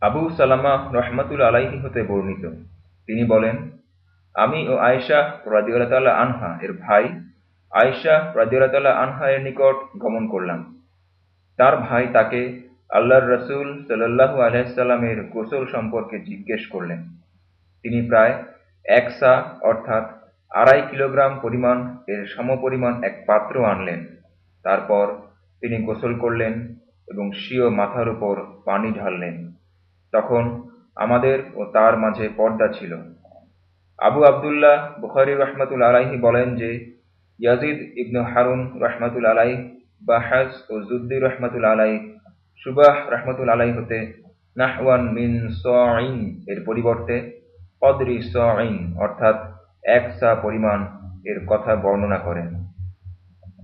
আবু সালামা রহমাতুল আলাইহি হতে বর্ণিত। তিনি বলেন, আমি ও আয়েশা রাদিউল্লাহ আনহা, এর ভাই, আয়েশা রাদিউল্লাহ আনহা এর নিকট গমন করলাম। তার ভাই তাকে আল্লাহর রসুল সাল্লাহু আলাইসাল্লামের গোসল সম্পর্কে জিজ্ঞেস করলেন। তিনি প্রায় এক সা, অর্থাৎ আড়াই কিলোগ্রাম পরিমাণ এর সমপরিমাণ এক পাত্র আনলেন। তারপর তিনি গোসল করলেন এবং স্বীয় মাথার উপর পানি ঢাললেন। তখন আমাদের ও তার মাঝে পর্দা ছিল। আবু আবদুল্লাহ বুখারি রহমাতুল আলাইহি বলেন যে, ইয়াজিদ ইবনু হারুন রহমাতুল আলাই বাহাস ও জুদ্দি রহমাতুল আলাই সুবাহ রহমাতুল আলাই হতে নাহওয়ান মিন সঈন এর পরিবর্তে কদরি সঈন অর্থাৎ এক সা পরিমাণ এর কথা বর্ণনা করেন।